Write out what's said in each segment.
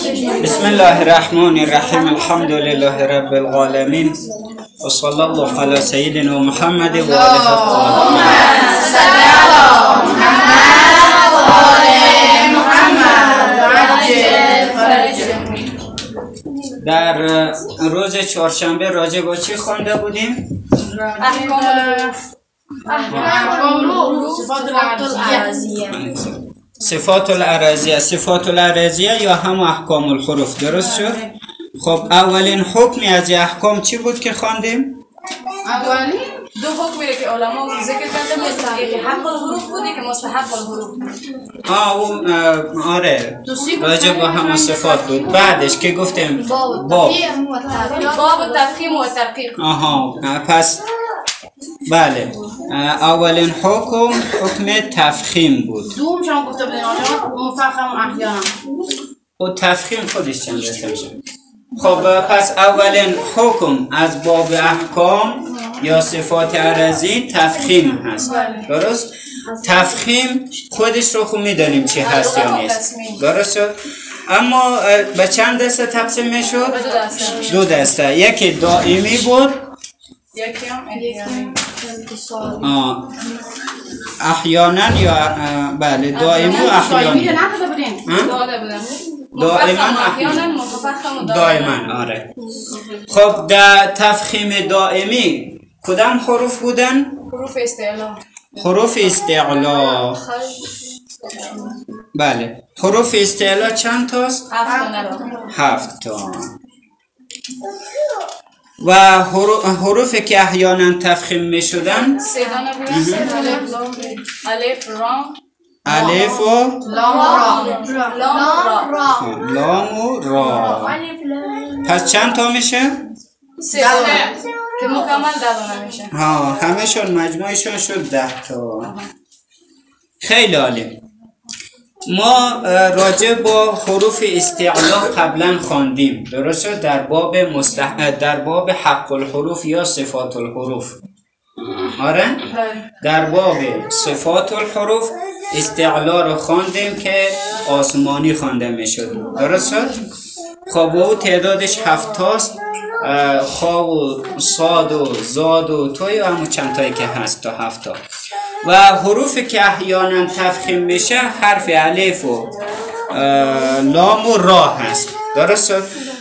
بسم الله الرحمن الرحیم الحمد لله رب العالمین و صلی الله علی سیدنا محمد و آله الطاهرین در روز چهارشنبه راجع با چی خوانده بودیم؟ صفات العرضیه صفات العرضیه یا هم احکام الحروف درست شد؟ خب اولین حکمی از احکام چی بود که خواندیم؟ اولی دو حکمی که علما ذکر کرده بود یکی حق الحروف بود که مستحب الحروف آه اون آره. راجع با همون صفات بود. بعدش که گفتیم باب. باب. تفخیم و ترقیق آها پس بله. اولین حکم حکم تفخیم بود. دوم شما آقا مفخم احیانا. و تفخیم خودش چند رسه میشه؟ خب پس اولین حکم از باب احکام یا صفات عرضی تفخیم هست. درست؟ تفخیم خودش رو خوب می‌دانیم چی هست یا نیست. درست شد؟ اما به چند دسته تقسیم می‌شد؟ دو دسته. یکی دائمی بود. آه. احیانا یا بله دائما احیانا. دائما. دائما آره. خب در تفخیم دائمی کدام حروف بودن؟ حروف استعلا. حروف استعلا. بله. حروف استعلا چند تاست؟ هفت ندارم هفت تا. و حرو- حروفی که احیانا تفخیم می شدن الف لام الف و لام را را و را. پس چند تا میشه؟ سه که مکمل ده دانه میشه ها همهشون مجموعشون شد ده تا. خیلی عالی. ما راجع با حروف استعلا قبلا خواندیم. درست شد در باب مستح... در باب حق الحروف یا صفات الحروف آره؟ در باب صفات الحروف استعلا رو خواندیم که آسمانی خوانده می‌شد. درست خب او تعدادش هفتاست. خا و صاد و زاد و توی و همون چند تایی که هست تا هفتا. و حروفی که احیانا تفخیم میشه حرف الف و لام و را هست. درست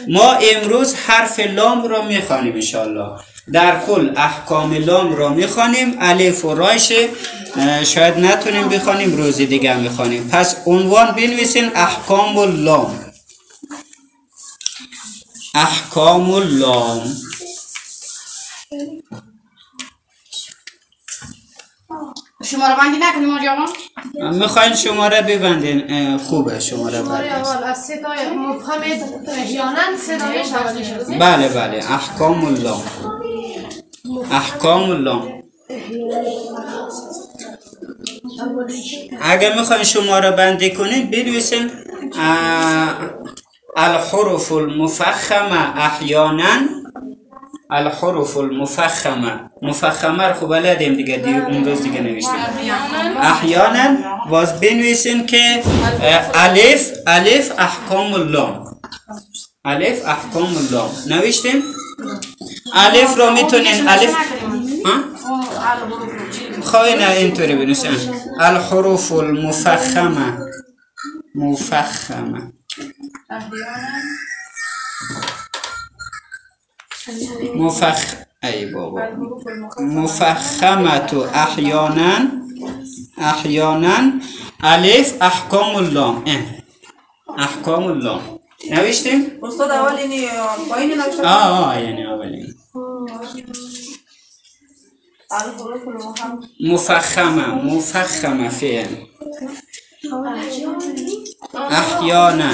ما امروز حرف لام را می‌خوانیم انشالله در کل احکام لام را می‌خوانیم الف و رایش شاید نتونیم بخوانیم روزی دیگه می‌خوانیم پس عنوان بنویسین احکام اللام احکام اللام شماره بندی نکنیم آجا آقا؟ می‌خواین شماره ببندین خوبه شماره شماره ببندین اول از صدای مبهم احیانا صدایش اولی شده بله بله. احکام اللام احکام اللام اگر می‌خواین شماره بندی کنین بنویسین الحروف المفخمه احیانا. الحروف المفخمه مفخمه رو خوب بلدیم دیگه دی اون روز دیگه نوشتیم. احیانا. باز بنویسین که الف الف احکام اللام. الف احکام اللام. نوشتیم؟ الف رو می‌تونین الف ها؟ خواهی نه اینطوری بنویسین الحروف المفخمه مفخمه مفخ ای بابا. مفخمت احیانا احیانا الف احکام اللام اه. احکام اللام نوشتیم؟ استاد اول اینی پایین نوشته آه آه یعنی اولین. مفخمه مفخمه فعل. احیانا.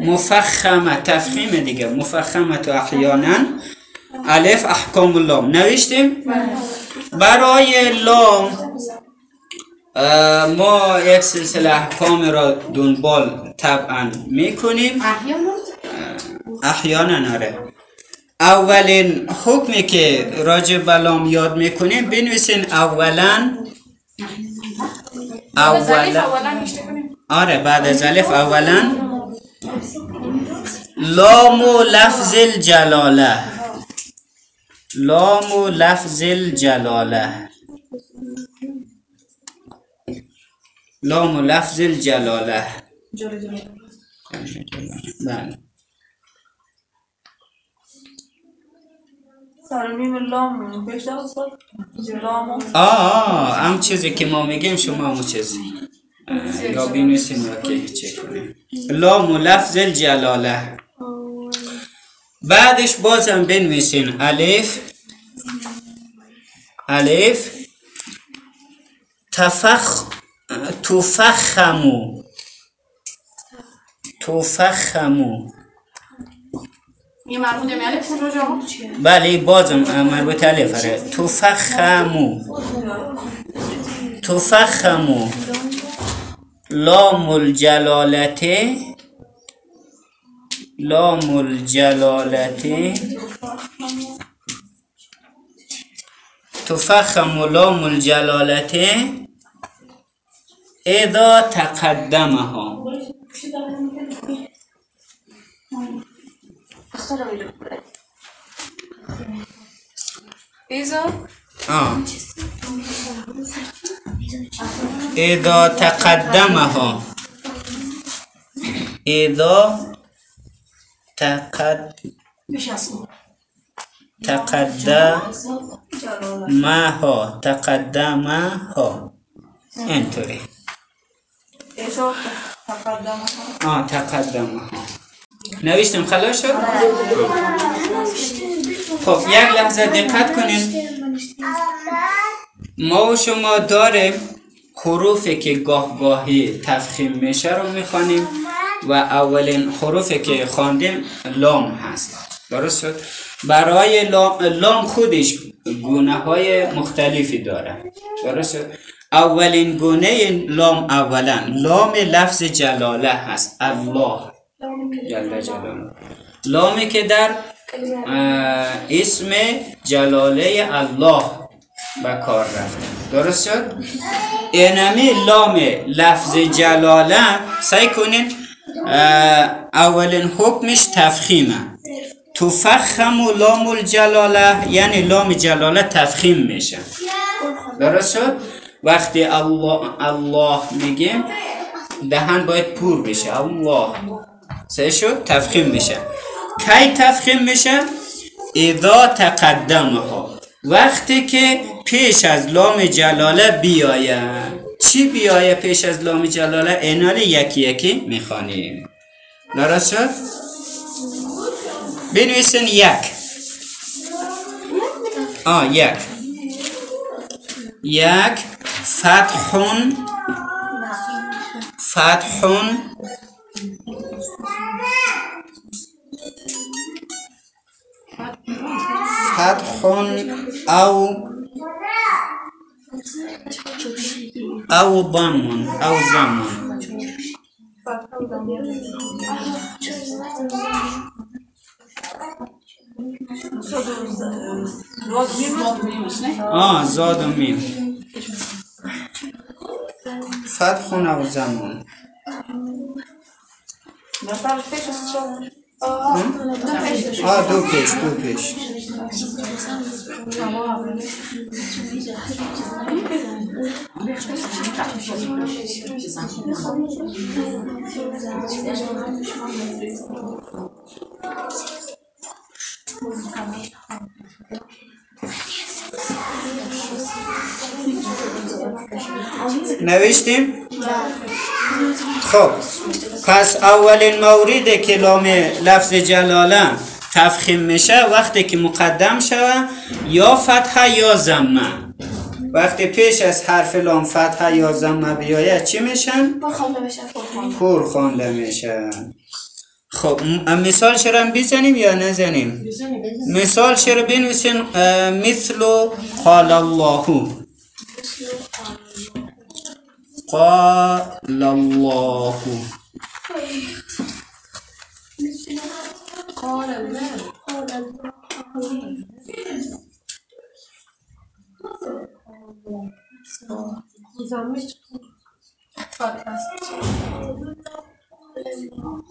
مفخمه تفخیم دیگه. مفخمه تو احیانا. الف احکام اللام نوشتیم؟ برای لام ما یک سلسله احکام را دنبال طبعا می‌کنیم. احیانا آره. اولین حکمی که راجع به لام یاد می‌کنیم بنویسین اولا. اولا. آره بعد از الف اولا. لام و لفظ الجلاله. لام و لفظ الجلاله. لام و لفظ الجلاله. بله. آه آه هم چیزی که ما میگیم شما همون چیز اه، یا بینویسیم یا که چک کنیم. لام و لفظ الجلاله. بعدش بازم بنویسین الف. الف. تفخ تفخمو. تفخمو. یه مربوط به الف رجا بله بازم مربوط الف اره تفخمو تفخمو. لام الجلالته لام الجلالته تفخم لام الجلالته اذا تقدمها ایزا آه. اذا تقدمها. اذا تقد تقدمها. تقدمها. اینطوری آه تقدمها. نوشتم خلاص؟ شد خب یک لحظه دقت کنین. ما و شما داریم حروفی که گاه گاهی تفخیم میشه رو می‌خوانیم و اولین حروفی که خواندیم لام هست. درست شد؟ برای لام, لام خودش گونه های مختلفی داره. درست شد؟ اولین گونه لام اولا لام لفظ جلاله هست. الله. جل جلاله. لامی که در اسم جلاله الله به کار رفته درست شد؟ اینمی لام لفظ جلاله سعی کنین اولین حکمش تفخیمه. تفخم و لام الجلاله یعنی لام جلاله تفخیم میشه. درست شد؟ وقتی الله الله میگیم دهن باید پور بشه. الله. سه شد؟ تفخیم میشه کی تفخیم میشه؟ اذا تقدمها. وقتی که پیش از لام جلاله بیاید. چی بیایه پیش از لام جلاله؟ اینال یکی یکی می‌خوانیم. درست شد؟ بنویسین یک. آه یک. یک. فتحون. فتحون. فتح أو أو ضم أو ضم آه زاد و میم فتح أو ضم نفر پیش است شد آه دو خب پس اولین موردی که لام لفظ جلاله تفخیم میشه وقتی که مقدم شوه یا فتحه یا زمه وقتی پیش از حرف لام فتحه یا زمه بیاید چی میشن؟ پر خوانده میشن خب مثال چرا بزنیم یا نزنیم؟ مثال چرا بنویسین؟ مثل قال الله. قال الله. فتح است قال الله.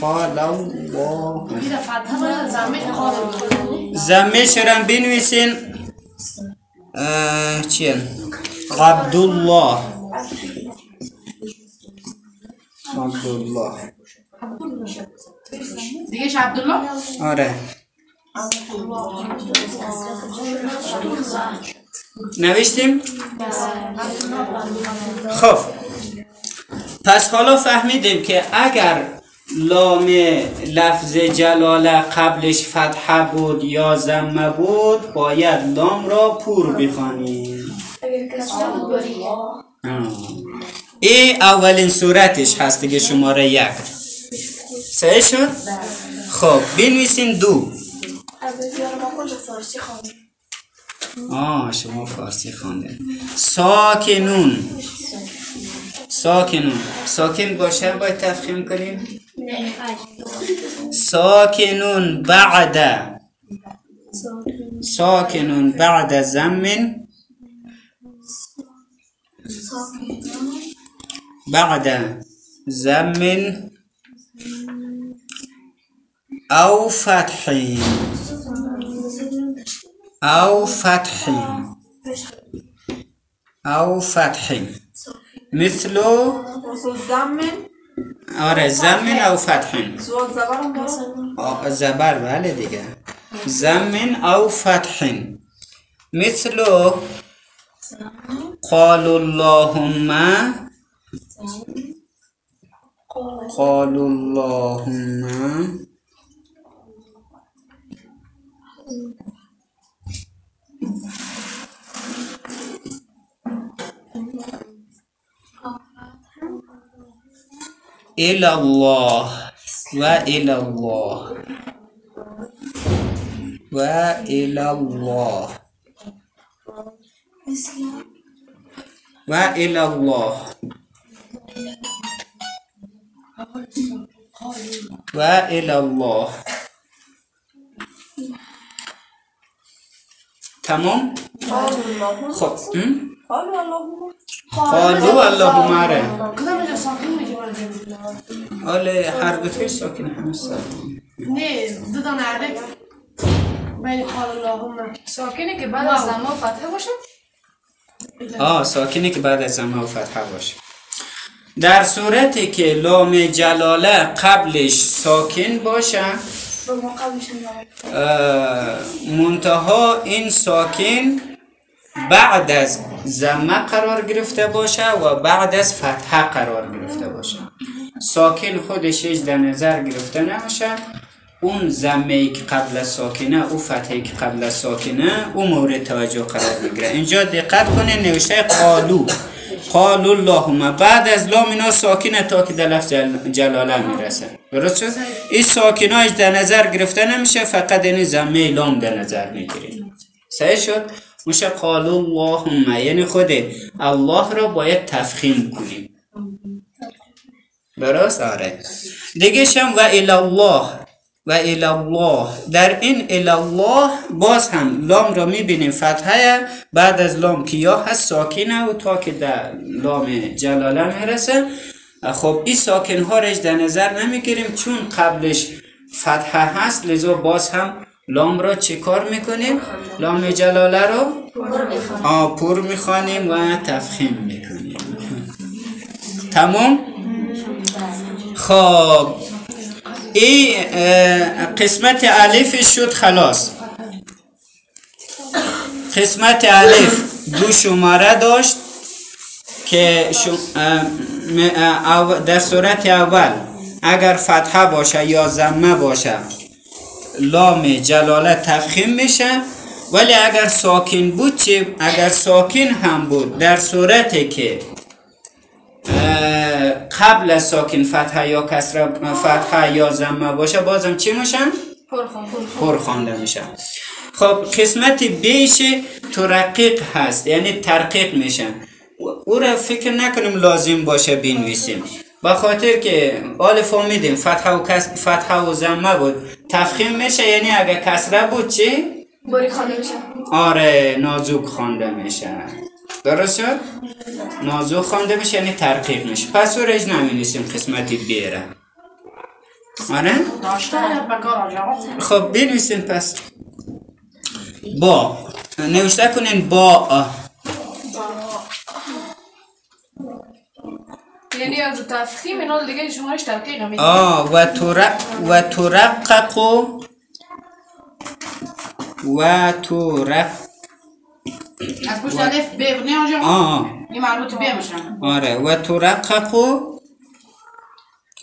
قال الله زمین خواهد زمش رم بنویسین. چیه؟ عبدالله. عبدالله. دیگه عبدالله؟ آره. نوشتیم؟ خب پس حالا فهمیدیم که اگر لام لفظ جلاله قبلش فتحه بود یا زمه بود باید لام را پور بخوانیم این اولین صورتش هست دیگه شماره یک صحیح شد؟ خب بنویسین دو آه شما فارسی خواندین ساکنون. ساکنون. ساکن باشه باید تفخیم کنیم؟ ساکنون بعد. ساکنون بعد زمن. بعد زمن. أو فتح أو فتح. أو فتح. مثل آره أو فتح. زبر بله دیگه. أو فتح. مثل قال اللهم. قال اللهم. إلى الله وإلى الله وإلى الله وإلى الله وإلى الله تمام؟ خب? قالوا اللهم آره. کدام اینجا ساکن میشه باید آله هر دو توی ساکن همه ساکن. نه دو دانه عرق بین قال اللهم ساکنه که بعد از زمان فتحه باشه؟ آه ساکنی که بعد از زمه و فتحه باشه. در صورتی که لام جلاله قبلش ساکن باشه منتها این ساکن بعد از زمه قرار گرفته باشه و بعد از فتحه قرار گرفته باشه. ساکن خودش هیچ در نظر گرفته نمیشه اون زمه ای که قبل از ساکنه او فتحه که قبل از ساکنه او مورد توجه قرار می‌گیره اینجا دقت کنه نوشته قالو. قالو اللهم بعد از لام اینا ساکنه تا که در لفظ جل- جلاله می‌رسه. درست شد؟ این ساکنهاش در نظر گرفته نمیشه فقط این زمه لام در نظر می‌گیریم صحیح شد؟ میشه قالو اللهم یعنی خود الله را باید تفخیم کنیم. درست؟ آره. دیگه شم و الله و الله در این الله باز هم لام را می‌بینیم فتحه. بعد از لام که یا هست ساکنه و تا که در لام جلاله می‌رسه. خب این ساکن ها رش در نظر نمی‌گیریم چون قبلش فتحه هست لذا باز هم لام را چه کار می‌کنیم؟ لام جلاله آه پر می‌خوانیم و تفخیم می‌کنیم تمام؟ خب این قسمت الف شد خلاص قسمت الف دو شماره داشت که در صورت اول اگر فتحه باشه یا زمه باشه لام جلاله تفخیم میشه. ولی اگر ساکن بود چه اگر ساکن هم بود در صورتی که قبل از ساکن فتحه یا کسره فتحه یا زمه باشه بازم چی میشن؟ پرخون پر خوانده میشن. خب قسمت بیش ترقیق هست یعنی ترقیق میشن. او را فکر نکنیم لازم باشه بنویسیم. به خاطر که آل فهمیدیم فتحه و, کس فتحه و زمه بود. تفخیم میشه؟ یعنی اگه کسره بود چی؟ باری خانه میشه. آره نازک خوانده میشه. درست شد؟ نازک خوانده میشه یعنی ترقیق میشه. پس سورج نمینیسیم قسمتی بیره. آره؟ خب بنویسین پس. با. نوشته کنین با. یعنی از تفخیم اینا دیگه شمارش تحقیق میده آه و ترق و ترقق و ترق از پشت الف ب نه آجا آه. این مربوط به میشن آره و ترقق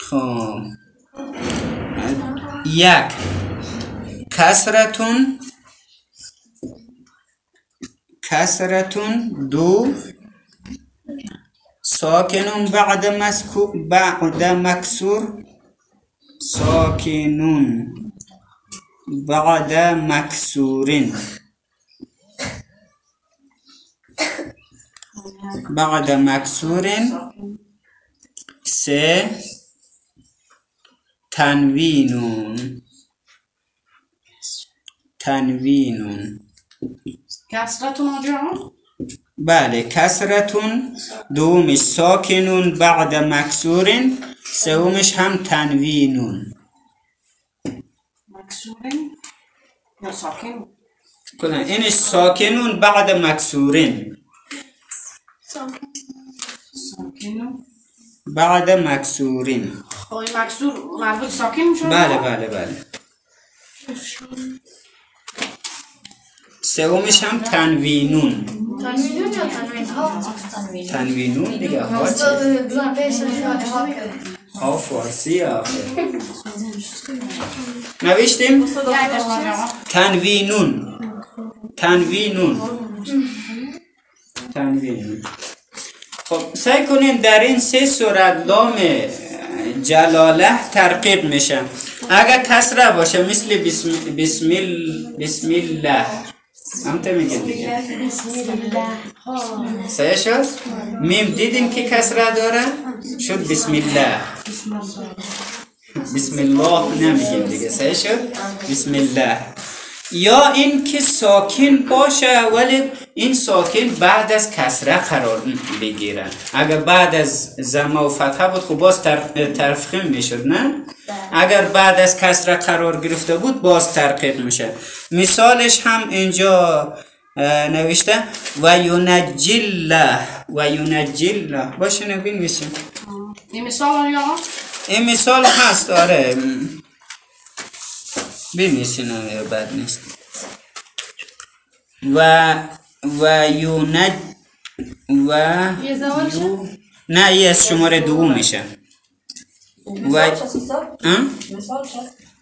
خب. یک کسرتون کسرتون دو ساكن بعد مسكو بعد مكسور ساكن بعد مكسور بعد مكسور س تنوين تنوين كسرة مرجعه بله کسرتون دومش ساکنون بعد مکسورین سومش هم تنوینون. مکسورین؟ یا ساکن؟ اینش ساکنون بعد مکسورین. ساکن بعد مکسورین. خب این مکسور مربوط ساکن میشه بله بله بله. سومش هم تنوینون. تنوین یا تنوین ها تنوینون دیگه ها؟ ها فارسی نوشتیم؟ تنوینون. تنوینون. تنوینون. خب سعی کنین در این سه صورت لام جلاله ترقیق میشه. اگر کسره باشه مثل بسم, بسم, بسم الله همته میگه دیگه. سه شد؟ میم دیدیم که کسره داره؟ شد بسم الله بسم الله نمیگیم دیگه. سه شد؟ بسم الله یا این که ساکن باشه ولی این ساکن بعد از کسره قرار بگیره. اگر بعد از زما و فتحه بود خب باز تر- ترفخیم می‌شد نه؟ اگر بعد از کسره قرار گرفته بود باز ترقیق میشه. مثالش هم اینجا نوشته و ینجله و ینجله باشه نبین میشیم این مثال آجا این مثال هست آره. بنویسین آره بد نیست. و و یونج و یو نه یه از شماره دوم میشه. و؟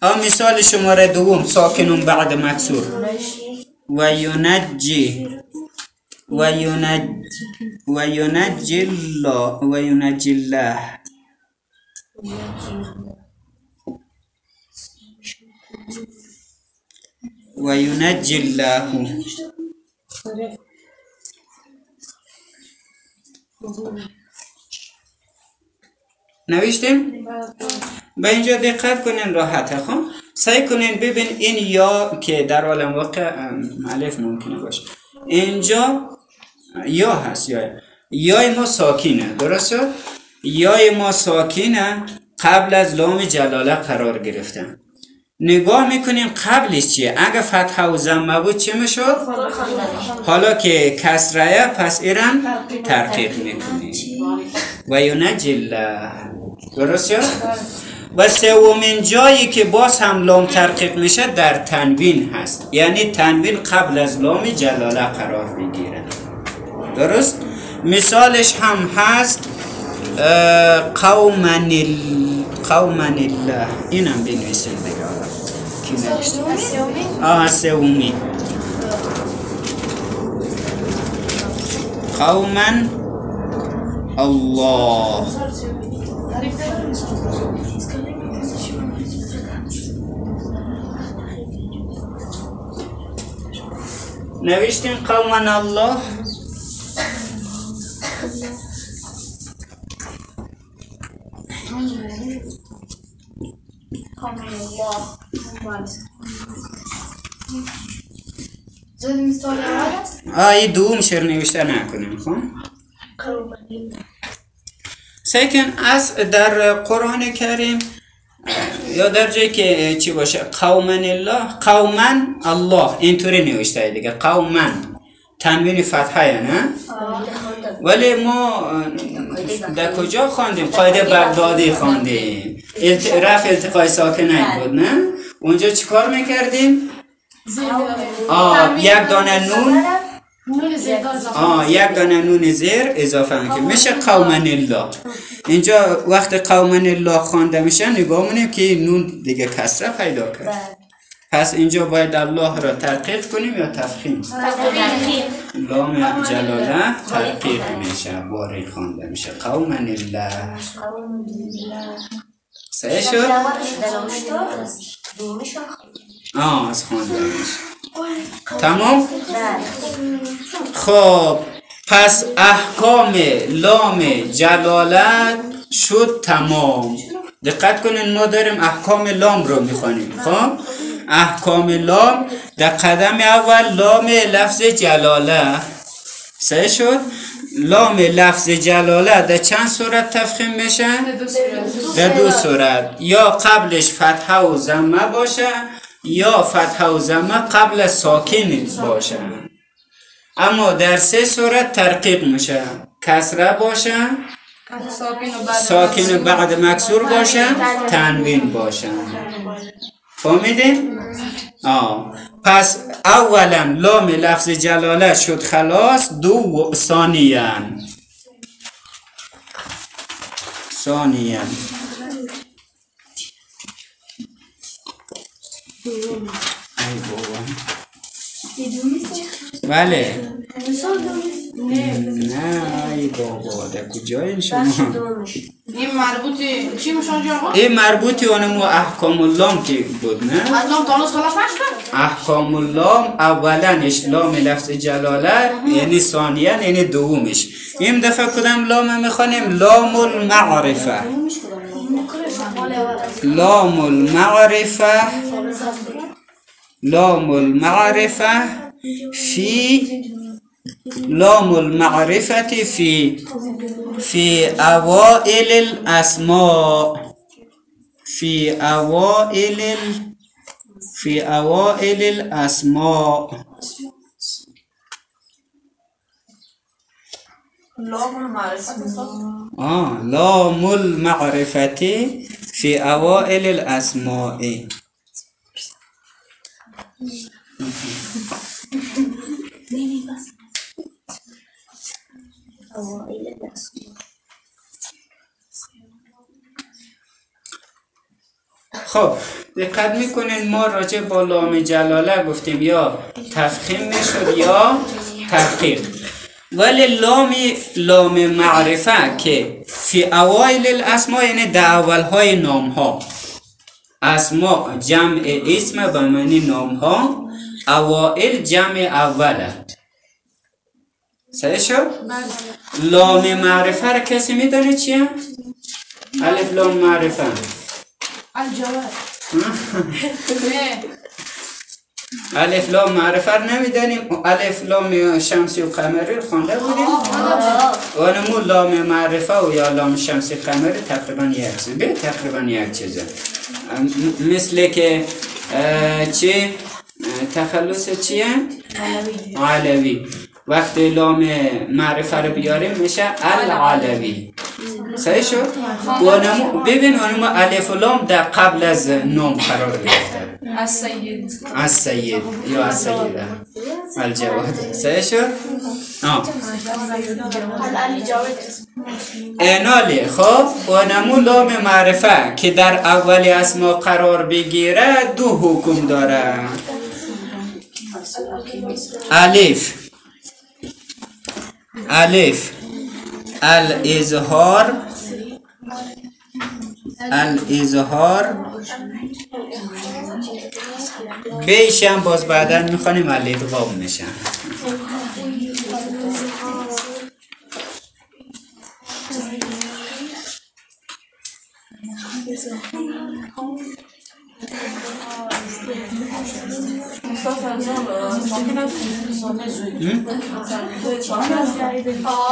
آه مثال شماره دوم ساکنون بعد مکسور. و یونجی و یونج و یونجی الله و یونجی الله. و ینجی نوشتیم؟ به اینجا دقت کنین راحته خب سعی کنین ببین این یا که در عالم واقع ام، الف ممکنه باشه اینجا یا هست یا یای ما ساکینه درست شد؟ یای ما ساکینه قبل از لام جلاله قرار گرفته نگاه می‌کنیم قبلش چیه؟ اگه فتحه و زمه بود چه می‌شد؟ حالا که کسره پس ایران ترقیق می‌کنیم. و ینجی الله درست شد و سومین جایی که باز هم لام ترقیق میشه در تنوین هست. یعنی تنوین قبل از لام جلاله قرار می‌گیره. درست؟ مثالش هم هست قومن. قومن الله. اینم بنویسیم دیگه. حالا. کی نوشته؟ آه سومی قوما الله نوشتیم قوما الله زد مثال اول آی دوم شعر نوشته نکنیم خب سیکن از در قرآن کریم یا در جایی که چی باشه قومن الله قومن الله اینطوری نوشته دیگه قومن. تنوین فتحه نه؟ ولی ما در کجا خواندیم؟ قاعده بغدادی خواندیم. الت... رفع التقای ساکنین بود نه؟ اونجا چیکار می‌کردیم؟ آه یک دانه نون. نون زیدان اضافه آه یک دانه نون زیر اضافه می‌کنیم. میشه قومن الله. اینجا وقت قومن الله خوانده میشه نگاه مونیم که نون دیگه کسره پیدا کرد. پس اینجا باید الله را ترقیق کنیم یا تفخیم؟ لام جلاله ترقیق میشه. باری خوانده میشه. قومن الله. صحیح شد؟ آه از خوانده میشه تمام؟ خب پس احکام لام جلالت شد تمام. دقت کنین ما داریم احکام لام رو می‌خوانیم خب؟ احکام لام در قدم اول لام لفظ جلاله صحیح شد؟ لام لفظ جلاله در چند صورت تفخیم میشه؟ در دو صورت. یا قبلش فتحه و زمه باشه یا فتحه و زمه قبل از ساکن باشه. اما در سه صورت ترقیق میشه. کسره باشه ساکن و بعد ساکن بعد مکسور باشه تنوین باشه. فهمیدین؟ آه. پس اولا لام لفظ جلاله شد خلاص دو ثانیا. ثانیا. ای بابا. بله. نه. ای بابا در کجاین شما؟ این مربوطی چی جا این مربوطی اونمو احکام اللام که بود نه؟ خلاص نشد؟ احکام اللام اولنش لام لفظ جلاله یعنی ثانیا یعنی دومش. این دفعه کدام لام می‌خوانیم؟ لام المعرفه لام المعرفه لام المعرفه في لام المعرفة في في أوائل الأسماء. في أوائل ال- في أوائل الأسماء. لام المعرفة. آه لام المعرفة في أوائل الأسماء. خب دقت می‌کنین ما راجع با لام جلاله گفتیم یا تفخیم می‌شد یا تحقیق ولی لام لام معرفه که فی اوایل الاسما یعنی در اول های نام ها اسما جمع اسم به معنی نام ها اوائل جمع اوله. صحیح شد؟ لام معرفه را کسی می‌دونه چیه؟ الف لام معرفه. الجواب. الف لام معرفه رو نمی‌دانیم الف لام شمسی و قمری رو خوانده بودیم. و نمو لام معرفه و یا لام شمسی قمری تقریبا یک چیز. تقریبا یک چیزه. مثل که چی؟ تخلص چیه؟ علوی. وقتی لام معرفه رو بیاریم میشه العلوی. صحیح شد؟ ببین و نمو الف و لام در قبل از نام قرار گرفته. از سید. السيد يا السيدة الجواد سيشر اه العلی جاوید انالی خب و نمو لام معرفه که در اول اسما قرار بگیره دو حکم داره. الف. الف. الاظهار. الاظهار. بیشم باز بعدا می‌خوانیم الادغام میشن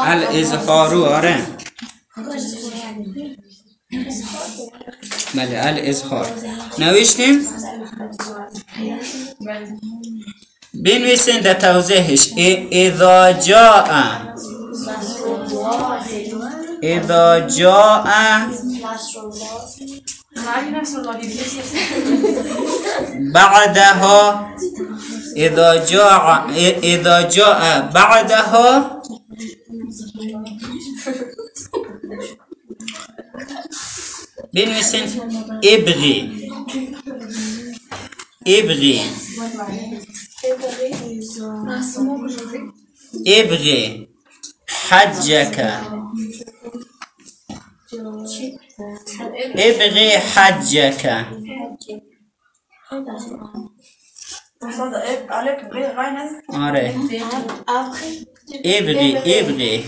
الاظهارو آره. بله الاظهار نوشتیم؟ بنویسین در توضیحش. اذا جاء اذا جاء بعدها إذا جاء إذا جاء بعدها بنویسین إبغي. إبغي. إبغي. حجك. ابغي حجك. ابغي ابغي.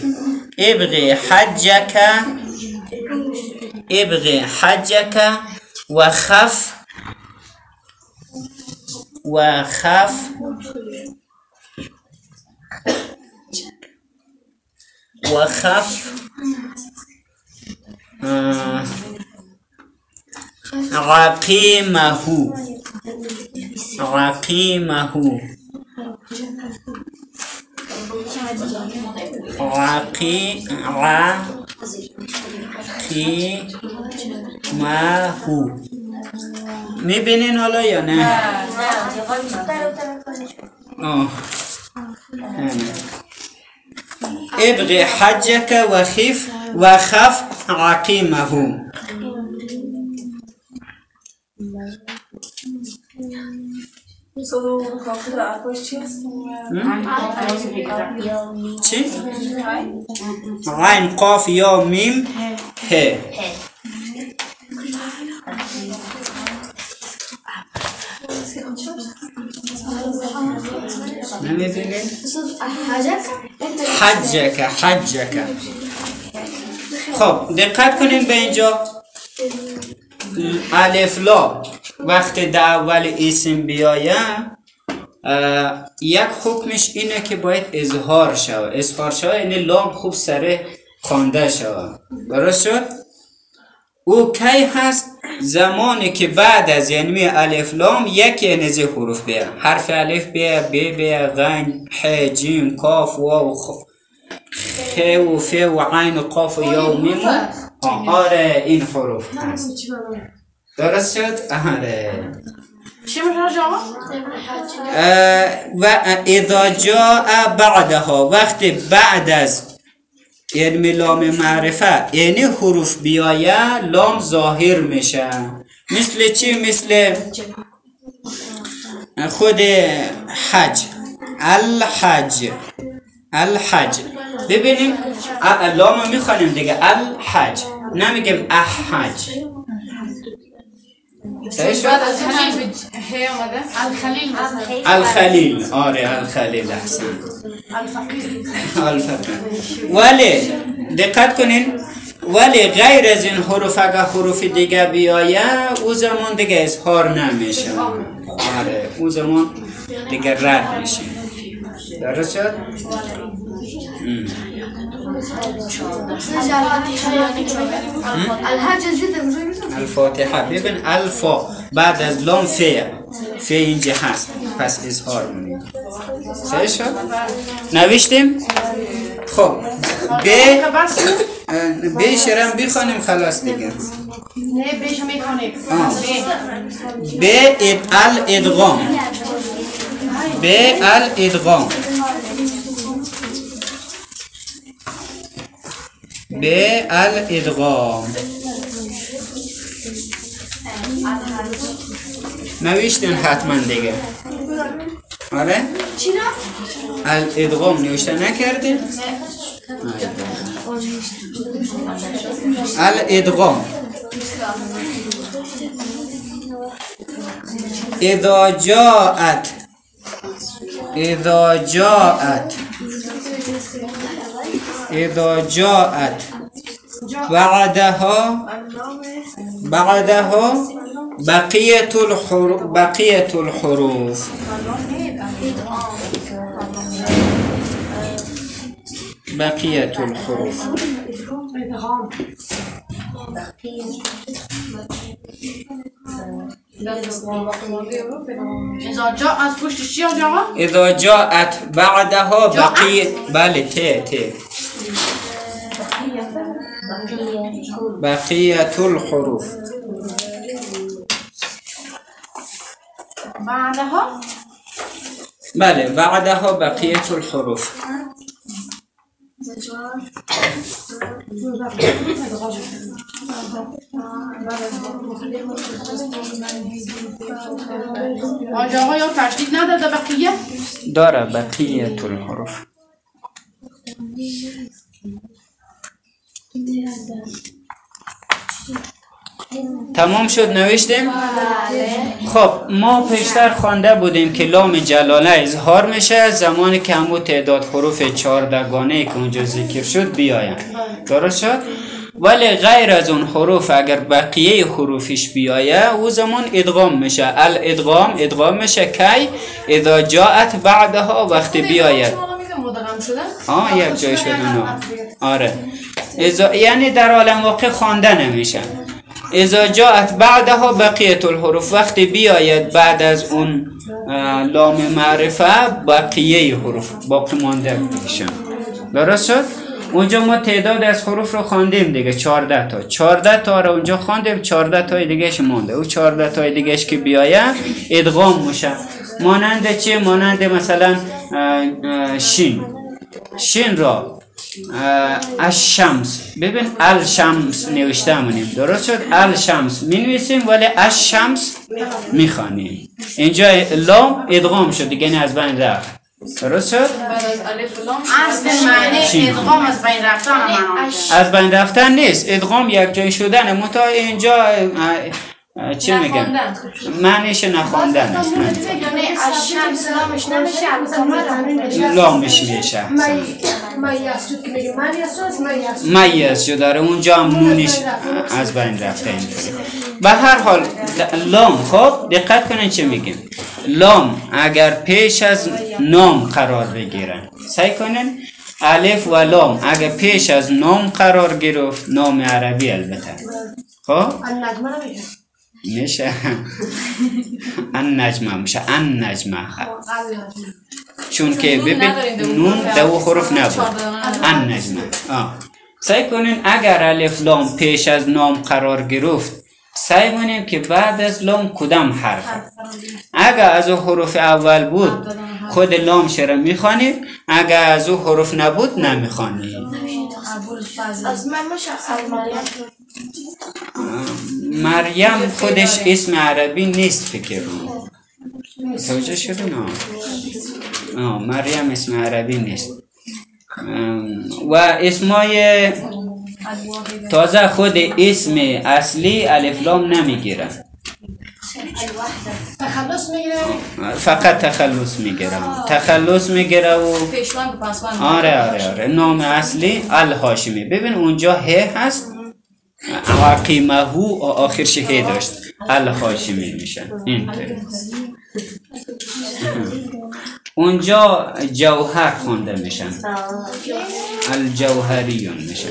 ابغي حجك. ابغي حجك. وخف. وخف. وخف. آه، عقيمه عقيمه عقي عقيمه می‌بینین حالا یا نه؟ آه. ابغي حجك وخف وخف عقيمه عين عین قاف يا ميم ه. حجك حجك خب دقت کنین به اینجا. الف لا وقتی در اول اسم بیایه یک حکمش اینه که باید اظهار شود. اظهار شود یعنی لام خوب سره خوانده شود. درست شد؟ او کی هست؟ زمانی که بعد از یعنی الف لام یکی از این حروف بیه حرف الف بیه ب بیه غین ح جیم کاف واو خ و ف و عین و قاف و یا و میم آره این حروف هست. درست شد؟ آره. و اذا جاء بعدها وقتی بعد از یعنی لام معرفه یعنی حروف بیایه لام ظاهر میشه. مثل چی؟ مثل خود حج. الحج. الحج. ببینیم ا- لام می‌خوانیم دیگه الحج. نمیگیم احج. صحیح شد؟ الخلیل. الخلیل آره الخلیل احسن. الفقیر ولی دقت کنین ولی غیر از این حروف اگر حروف دیگه بیایه او زمان دیگه اظهار نمیشه. آره او زمان دیگه رد میشه. درست شد؟ الفاتحه. ببین الفا بعد از لام فه فه اینجا هست. پس اظهار مونید صحیح شد؟ نوشتیم؟ خب. ب بس به شرم بخوانیم خلاص دیگه. نه می‌کنیم آه. ب. اد- الادغام ب الادغام ب الادغام نوشتین حتما دیگه آره الادغام نوشته نکردین الادغام اذا جاءت اذا جاءت. اذا جاءت. بعدها بعدها بقية الحروف بقية الحروف. بقیت الحروف. إذا جاءت وش الشيء جرى؟ إذا جاءت بعدها بقية بله ت ت بقية الحروف بعدها بله بعدها بقية الحروف یا تشدید نداده بقیه؟ داره بقیت الحروف تمام شد نوشتیم؟ خب ما پیشتر خوانده بودیم که لام جلاله اظهار میشه زمانی که همون تعداد حروف چهاردگانه که اونجا ذکر شد بیاین درست شد؟ ولی غیر از اون حروف اگر بقیه حروفش بیایه او زمان ادغام میشه. الادغام ادغام میشه کی اذا جاءت بعدها وقتی بیاید. مدغم شدن آه یک جای شده نه آره. ازا یعنی در عالم واقع خوانده نمیشه. اذا جاءت بعدها بقیت الحروف وقتی بیاید بعد از اون لام معرفه بقیه حروف باقی مانده میشن درست شد؟ اونجا ما تعداد از حروف رو خواندیم دیگه 14 تا. 14 تا رو اونجا خواندیم 14 تای دیگهش مونده. او 14 تای دیگهش که بیاید ادغام میشه. مانند چه مانند مثلا شین. شین را اه، الشمس ببین الشمس نوشته مونیم درست شد؟ الشمس می نویسیم ولی الشمس می خوانیم اینجا لام ادغام شد دیگه از بین رفت. درست شد بعد از الف و لام اصل معنی؟ ادغام از بین رفتن. از بین رفتن نیست ادغام یک جای شدن متا اینجا چی نخواندن. معنیش نخواندن است یعنی از شمس لامش میشه میز جو داره اونجا هم نونش از بین رفته به هر حال لام خب دقت کنین چه میگیم. لام اگر پیش از نام قرار بگیرن. سعی کنین. الف و لام اگر پیش از نام قرار گرفت نام عربی البته. خب؟ میشه. ان نجمه میشه. ان نجمه. چون که ببین نون. دو حروف نبود. ان نجمه. آه. سعی کنین اگر الف لام پیش از نام قرار گرفت سعی کنین که بعد از لام کدام حرف؟ اگر از او حروف اول بود خود لام شره می‌خوانید اگر از او حروف نبود نمی‌خوانید از من میشه از مریم خودش اسم عربی نیست فکر رو توجه شده نه مریم اسم عربی نیست. و اسمای تازه خود اسم اصلی الف لام نمی‌گیرن. تخلص می‌گیره؟ فقط تخلص می‌گیرن. تخلص می‌گیره و آره آره آره. نام اصلی الهاشمی. ببین اونجا ه هست. عقیمه هو آخرش ه داشت. الهاشمی میشه. اینطوری اونجا جوهر خونده میشن. الجوهریون میشن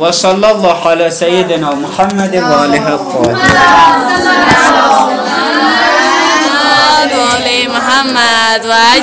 و صلی الله علی سیدنا محمد و آله الطاهرین محمد و